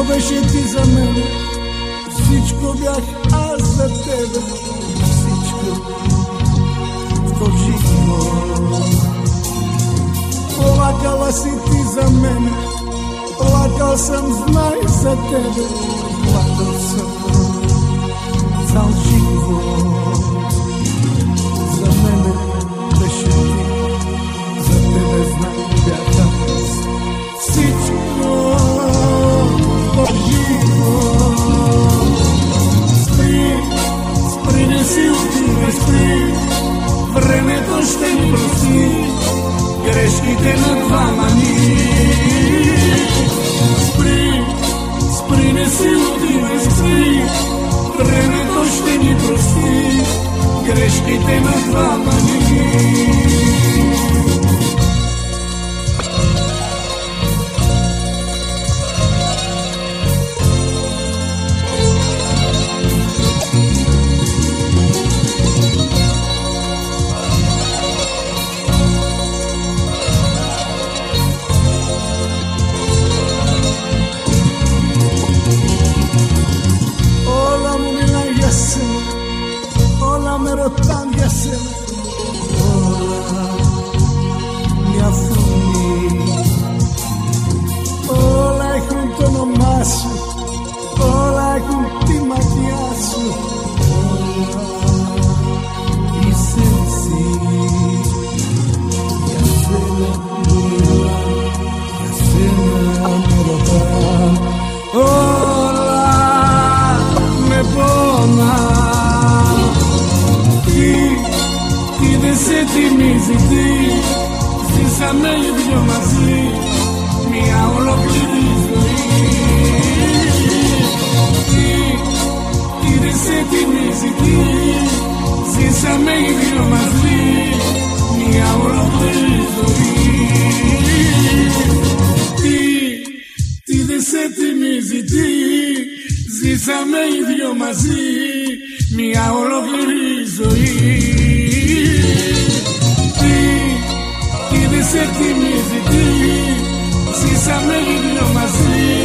Всичко беше ти за мен, всичко бях аз за тебе, всичко в живот. Плакала си ти за мен, плакал съм, знай за тебе, плакал съм. Си отивай, спри, времето ще ни прости грешките на двама ни. Спри, спри, не си отивай, спри, времето ще ни прости грешките на двама ни. Με ρωτάνε για σένα. Όλα μια φωνή Ζήσαμε οι δυο μαζί Μια ολόκληρη ζωή Τι, τι δεν σε θυμίζει τι Ζήσαμε οι δυο μαζί Μια ολόκληρη ζωή Τι, τι δεν σε θυμίζει τι Ζήσαμε οι δυο μαζί Μια ολόκληρη ζωή Ανοίξαμε βιβλίο μαζί.